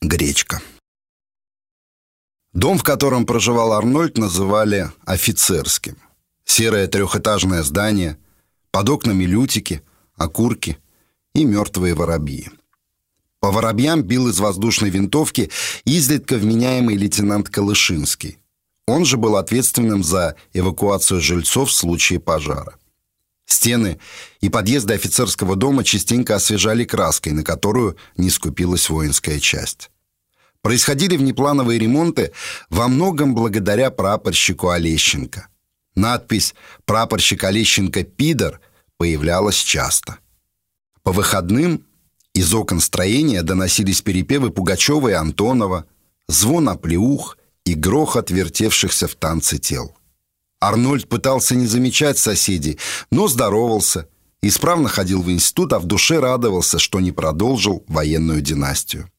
Гречка. Дом, в котором проживал Арнольд, называли офицерским. Серое трехэтажное здание, под окнами лютики, окурки и мертвые воробьи. По воробьям бил из воздушной винтовки изредка вменяемый лейтенант Калышинский. Он же был ответственным за эвакуацию жильцов в случае пожара. Стены и подъезды офицерского дома частенько освежали краской, на которую не скупилась воинская часть. Происходили внеплановые ремонты во многом благодаря прапорщику Олещенко. Надпись «Прапорщик Олещенко Пидор» появлялась часто. По выходным из окон строения доносились перепевы Пугачева и Антонова, звон оплеух и грохот вертевшихся в танце тел. Арнольд пытался не замечать соседей, но здоровался, исправно ходил в институт, а в душе радовался, что не продолжил военную династию.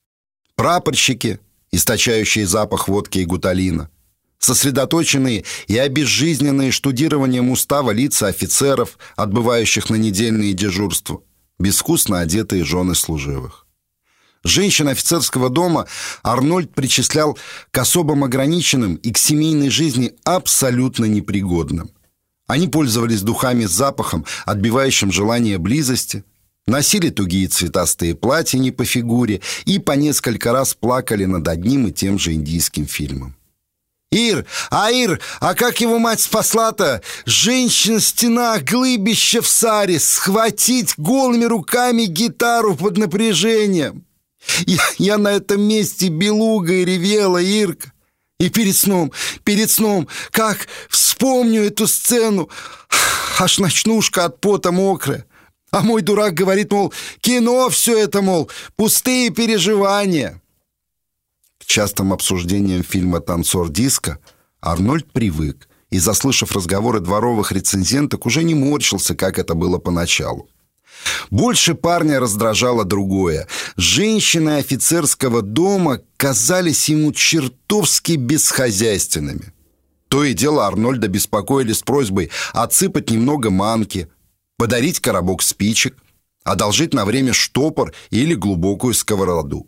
Прапорщики, источающие запах водки и гуталина, сосредоточенные и обезжизненные штудированием устава лица офицеров, отбывающих на недельные дежурства, безвкусно одетые жены служивых. Женщин офицерского дома Арнольд причислял к особым ограниченным и к семейной жизни абсолютно непригодным. Они пользовались духами с запахом, отбивающим желание близости, носили тугие цветастые платья не по фигуре и по несколько раз плакали над одним и тем же индийским фильмом. «Ир! А, Ир! А как его мать спасла-то? Женщина-стена, глыбище в саре, схватить голыми руками гитару под напряжением!» Я, я на этом месте белугой ревела, Ирка. И перед сном, перед сном, как вспомню эту сцену, аж ночнушка от пота мокрая. А мой дурак говорит, мол, кино все это, мол, пустые переживания. К частым обсуждениям фильма «Танцор диска» Арнольд привык и, заслышав разговоры дворовых рецензенток, уже не морщился, как это было поначалу. Больше парня раздражало другое. Женщины офицерского дома казались ему чертовски бесхозяйственными. То и дело Арнольда беспокоили с просьбой отсыпать немного манки, подарить коробок спичек, одолжить на время штопор или глубокую сковороду.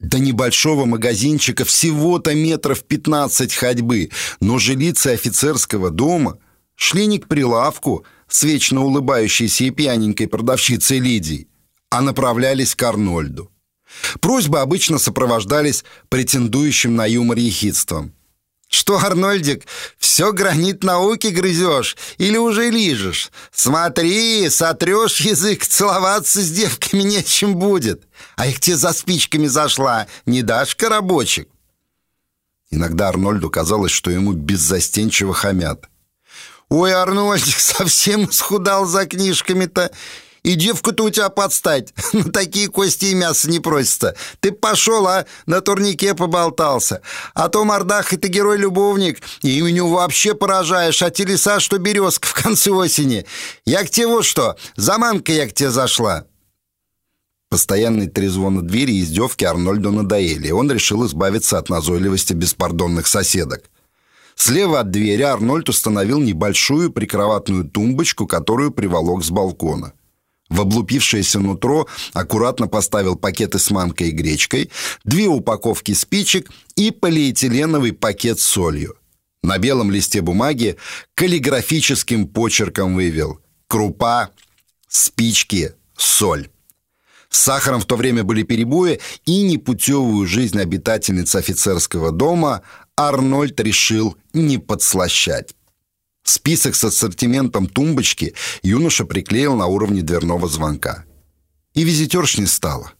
До небольшого магазинчика всего-то метров 15 ходьбы, но жилицы офицерского дома шли не к прилавку – с вечно улыбающейся и пьяненькой продавщицей Лидией, а направлялись к Арнольду. Просьбы обычно сопровождались претендующим на юмор ехидством. «Что, Арнольдик, все гранит науки грызешь или уже лижешь? Смотри, сотрешь язык, целоваться с девками нечем будет. А их тебе за спичками зашла, не дашь коробочек?» Иногда Арнольду казалось, что ему беззастенчиво хамят – Ой, Арнольдик совсем схудал за книжками-то. И девку-то у тебя подстать. На такие кости и мясо не просится. Ты пошел, а на турнике поболтался. А то мордах это герой-любовник. И меню вообще поражаешь. А телеса, что березка в конце осени. Я к тебе вот что. Заманка я к тебе зашла. Постоянный трезвон двери и издевки Арнольду надоели, он решил избавиться от назойливости беспардонных соседок. Слева от двери Арнольд установил небольшую прикроватную тумбочку, которую приволок с балкона. В облупившееся нутро аккуратно поставил пакеты с манкой и гречкой, две упаковки спичек и полиэтиленовый пакет с солью. На белом листе бумаги каллиграфическим почерком вывел «Крупа, спички, соль». С сахаром в то время были перебои, и непутевую жизнь обитательниц офицерского дома Арнольд решил не подслащать. Список с ассортиментом тумбочки юноша приклеил на уровне дверного звонка. И визитерш не стало.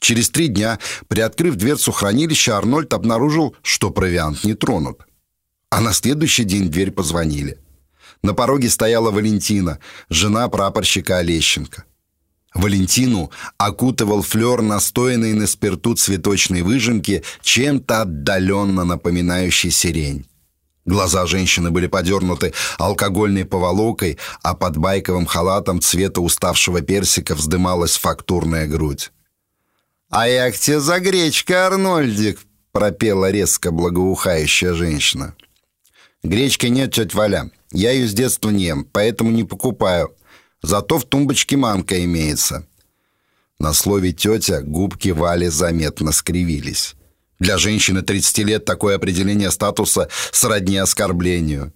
Через три дня, приоткрыв дверцу хранилища, Арнольд обнаружил, что провиант не тронут. А на следующий день дверь позвонили. На пороге стояла Валентина, жена прапорщика Олещенко. Валентину окутывал флер, настоянный на спирту цветочной выжимки, чем-то отдаленно напоминающий сирень. Глаза женщины были подернуты алкогольной поволокой, а под байковым халатом цвета уставшего персика вздымалась фактурная грудь. «А я к тебе за гречкой, Арнольдик!» — пропела резко благоухающая женщина. «Гречки нет, тетя Валя. Я ее с детства не ем, поэтому не покупаю. Зато в тумбочке манка имеется. На слове «тетя» губки Вали заметно скривились. Для женщины 30 лет такое определение статуса сродни оскорблению.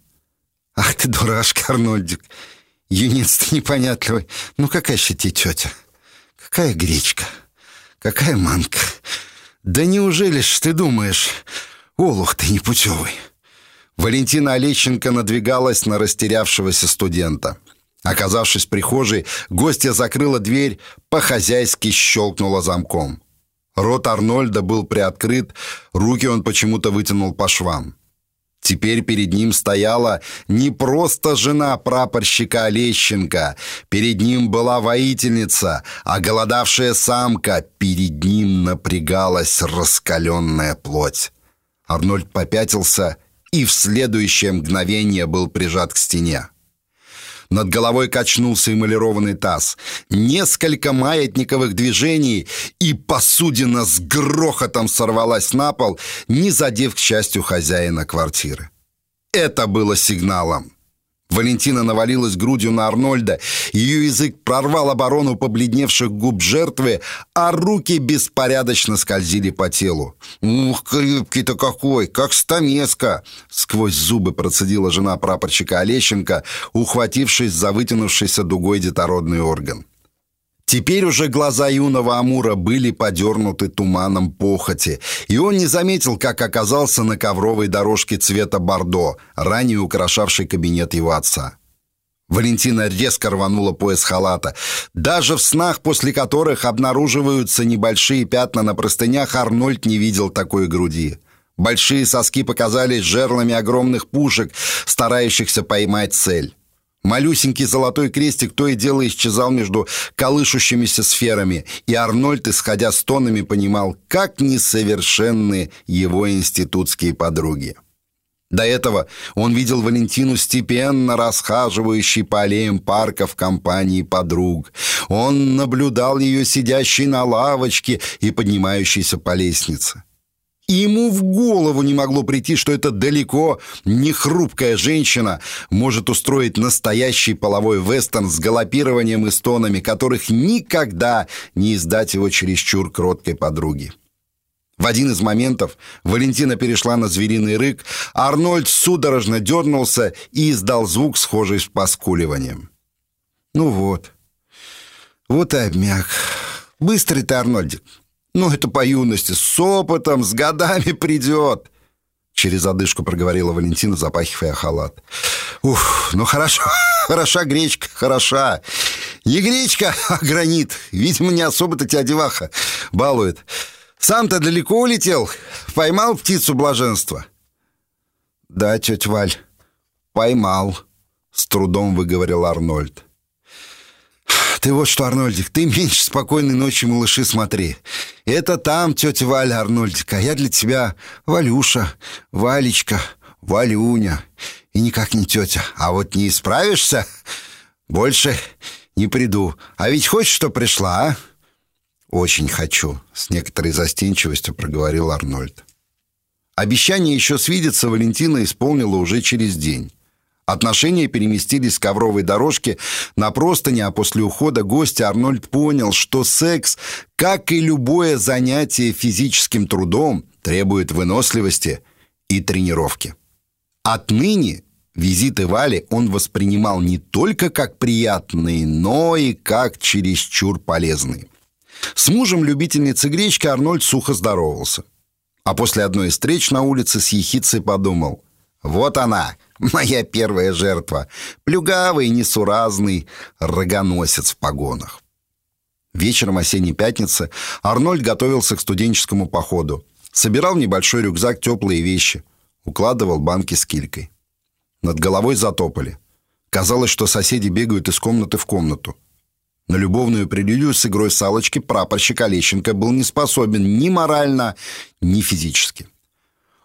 «Ах ты дурашка, Арнольдик! Юнец ты непонятливый. Ну какая же тебе тетя? Какая гречка? Какая манка? Да неужели ж ты думаешь, олух ты непутевый?» Валентина Олещенко надвигалась на растерявшегося студента. Оказавшись в прихожей, гостья закрыла дверь, по-хозяйски щелкнула замком. Рот Арнольда был приоткрыт, руки он почему-то вытянул по швам. Теперь перед ним стояла не просто жена прапорщика Олещенко, перед ним была воительница, а голодавшая самка, перед ним напрягалась раскаленная плоть. Арнольд попятился и в следующее мгновение был прижат к стене. Над головой качнулся эмалированный таз. Несколько маятниковых движений, и посудина с грохотом сорвалась на пол, не задев, к счастью, хозяина квартиры. Это было сигналом. Валентина навалилась грудью на Арнольда, ее язык прорвал оборону побледневших губ жертвы, а руки беспорядочно скользили по телу. «Ух, крепкий-то какой, как стамеска!» Сквозь зубы процедила жена прапорщика Олещенко, ухватившись за вытянувшийся дугой детородный орган. Теперь уже глаза юного Амура были подернуты туманом похоти, и он не заметил, как оказался на ковровой дорожке цвета бордо, ранее украшавшей кабинет его отца. Валентина резко рванула пояс халата. Даже в снах, после которых обнаруживаются небольшие пятна на простынях, Арнольд не видел такой груди. Большие соски показались жерлами огромных пушек, старающихся поймать цель. Малюсенький золотой крестик то и дело исчезал между колышущимися сферами, и Арнольд, исходя с тонами, понимал, как несовершенны его институтские подруги. До этого он видел Валентину степенно расхаживающей по аллеям парка в компании подруг. Он наблюдал ее сидящей на лавочке и поднимающейся по лестнице. И ему в голову не могло прийти, что эта далеко не хрупкая женщина может устроить настоящий половой вестерн с галопированием и стонами, которых никогда не издать его чересчур кроткой подруги. В один из моментов Валентина перешла на звериный рык, а Арнольд судорожно дернулся и издал звук, схожий с поскуливанием. «Ну вот, вот и обмяк. Быстрый ты, Арнольдик, ну, это по юности, с опытом, с годами придет. Через одышку проговорила Валентина, запахивая халат. Ух, ну хорошо, хороша гречка, хороша. Не гречка, а гранит. Видимо, не особо-то тебя деваха балует. Сам-то далеко улетел, поймал птицу блаженства. Да, тетя Валь, поймал, с трудом выговорил Арнольд. Ты вот что, Арнольдик, ты меньше спокойной ночи малыши смотри. Это там тетя Валя, Арнольдик, а я для тебя Валюша, Валечка, Валюня. И никак не тетя. А вот не исправишься, больше не приду. А ведь хочешь, что пришла, а? Очень хочу, с некоторой застенчивостью проговорил Арнольд. Обещание еще свидеться Валентина исполнила уже через день. Отношения переместились с ковровой дорожки на простыни, а после ухода гостя Арнольд понял, что секс, как и любое занятие физическим трудом, требует выносливости и тренировки. Отныне визиты Вали он воспринимал не только как приятные, но и как чересчур полезные. С мужем любительницы гречки Арнольд сухо здоровался. А после одной из встреч на улице с ехицей подумал «Вот она, Моя первая жертва — плюгавый, несуразный рогоносец в погонах. Вечером осенней пятницы Арнольд готовился к студенческому походу. Собирал в небольшой рюкзак теплые вещи. Укладывал банки с килькой. Над головой затопали. Казалось, что соседи бегают из комнаты в комнату. На любовную прелюдию с игрой салочки прапорщик Олещенко был не способен ни морально, ни физически.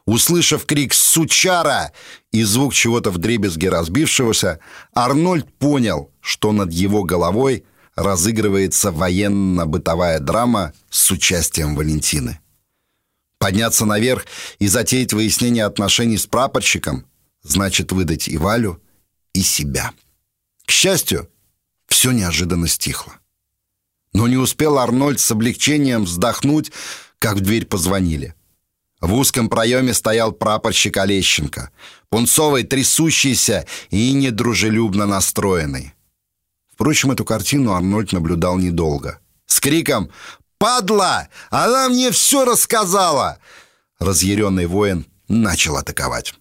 Услышав крик «Сучара!» и звук чего-то вдребезги разбившегося, Арнольд понял, что над его головой разыгрывается военно-бытовая драма с участием Валентины. Подняться наверх и затеять выяснение отношений с прапорщиком значит выдать и Валю, и себя. К счастью, все неожиданно стихло. Но не успел Арнольд с облегчением вздохнуть, как в дверь позвонили. В узком проеме стоял прапорщик Олещенко, пунцовый, трясущийся и недружелюбно настроенный. Впрочем, эту картину Арнольд наблюдал недолго. С криком «Падла! Она мне все рассказала!» Разъяренный воин начал атаковать.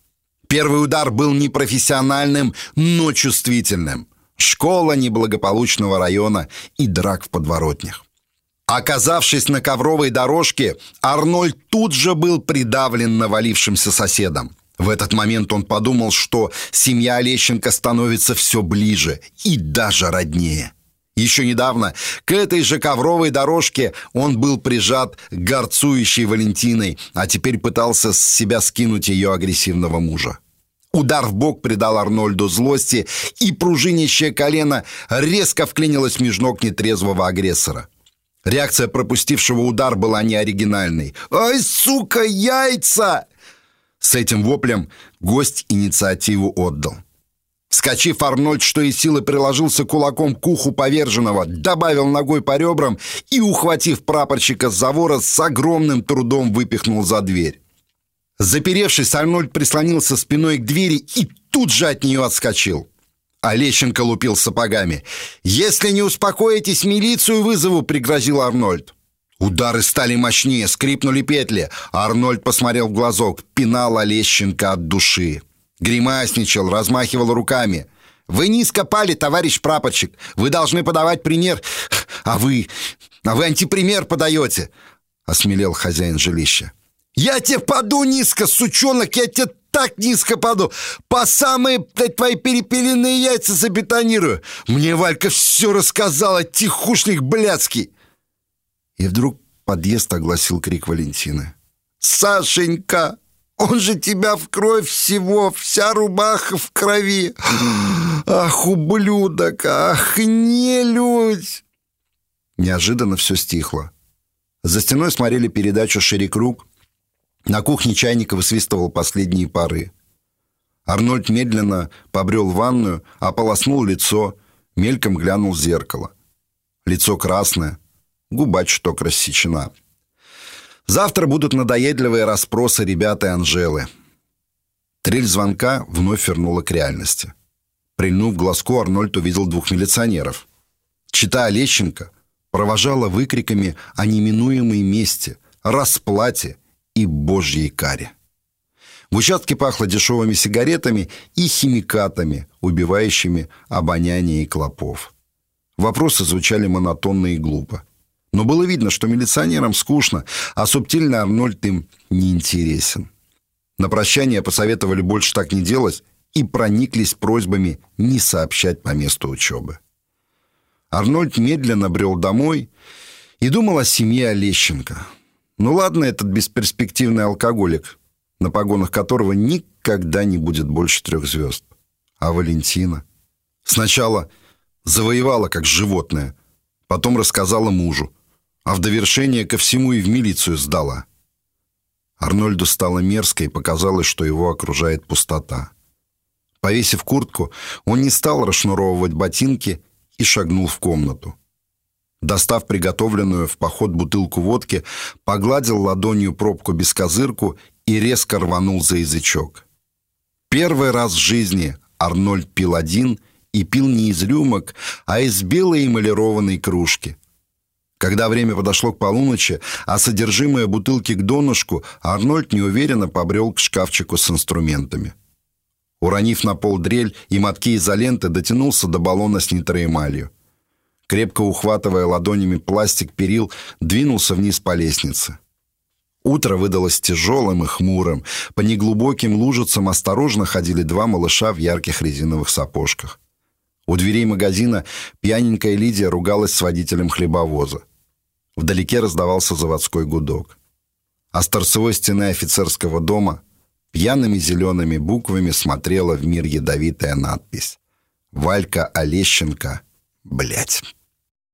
Первый удар был непрофессиональным, но чувствительным. Школа неблагополучного района и драк в подворотнях. Оказавшись на ковровой дорожке, Арнольд тут же был придавлен навалившимся соседом. В этот момент он подумал, что семья Олещенко становится все ближе и даже роднее. Еще недавно к этой же ковровой дорожке он был прижат горцующей Валентиной, а теперь пытался с себя скинуть ее агрессивного мужа. Удар в бок придал Арнольду злости, и пружинящее колено резко вклинилось между ног нетрезвого агрессора. Реакция пропустившего удар была неоригинальной. «Ай, сука, яйца!» С этим воплем гость инициативу отдал. Скочив, Арнольд, что из силы приложился кулаком к уху поверженного, добавил ногой по ребрам и, ухватив прапорщика с завора, с огромным трудом выпихнул за дверь. Заперевшись, Арнольд прислонился спиной к двери и тут же от нее отскочил. Олещенко лупил сапогами. «Если не успокоитесь, милицию вызову!» — пригрозил Арнольд. Удары стали мощнее, скрипнули петли. Арнольд посмотрел в глазок, пинал Олещенко от души. Гримасничал, размахивал руками. «Вы низко пали, товарищ прапорщик. Вы должны подавать пример. А вы... А вы антипример подаете!» — осмелел хозяин жилища. «Я тебе паду низко, сучонок, я тебе так низко паду, по самые твои перепеленные яйца забетонирую. Мне Валька все рассказала, тихушник блядский!» И вдруг подъезд огласил крик Валентины. «Сашенька, он же тебя в кровь всего, вся рубаха в крови! Ах, ублюдок, ах, нелюдь!» Неожиданно все стихло. За стеной смотрели передачу «Шире круг», на кухне чайника высвистывал последние пары. Арнольд медленно побрел в ванную, ополоснул лицо, мельком глянул в зеркало. Лицо красное, губа чуток рассечена. Завтра будут надоедливые расспросы ребят и Анжелы. Трель звонка вновь вернула к реальности. Прильнув глазку, Арнольд увидел двух милиционеров. Чита Олещенко провожала выкриками о неминуемой мести, расплате и божьей каре. В участке пахло дешевыми сигаретами и химикатами, убивающими обоняние и клопов. Вопросы звучали монотонно и глупо. Но было видно, что милиционерам скучно, а субтильный Арнольд им не интересен. На прощание посоветовали больше так не делать и прониклись просьбами не сообщать по месту учебы. Арнольд медленно брел домой и думал о семье Олещенко – ну ладно, этот бесперспективный алкоголик, на погонах которого никогда не будет больше трех звезд. А Валентина? Сначала завоевала как животное, потом рассказала мужу, а в довершение ко всему и в милицию сдала. Арнольду стало мерзко и показалось, что его окружает пустота. Повесив куртку, он не стал расшнуровывать ботинки и шагнул в комнату. Достав приготовленную в поход бутылку водки, погладил ладонью пробку без козырку и резко рванул за язычок. Первый раз в жизни Арнольд пил один и пил не из рюмок, а из белой эмалированной кружки. Когда время подошло к полуночи, а содержимое бутылки к донышку, Арнольд неуверенно побрел к шкафчику с инструментами. Уронив на пол дрель и мотки изоленты, дотянулся до баллона с нитроэмалью крепко ухватывая ладонями пластик перил, двинулся вниз по лестнице. Утро выдалось тяжелым и хмурым. По неглубоким лужицам осторожно ходили два малыша в ярких резиновых сапожках. У дверей магазина пьяненькая Лидия ругалась с водителем хлебовоза. Вдалеке раздавался заводской гудок. А с торцевой стены офицерского дома пьяными зелеными буквами смотрела в мир ядовитая надпись «Валька Олещенко, блять».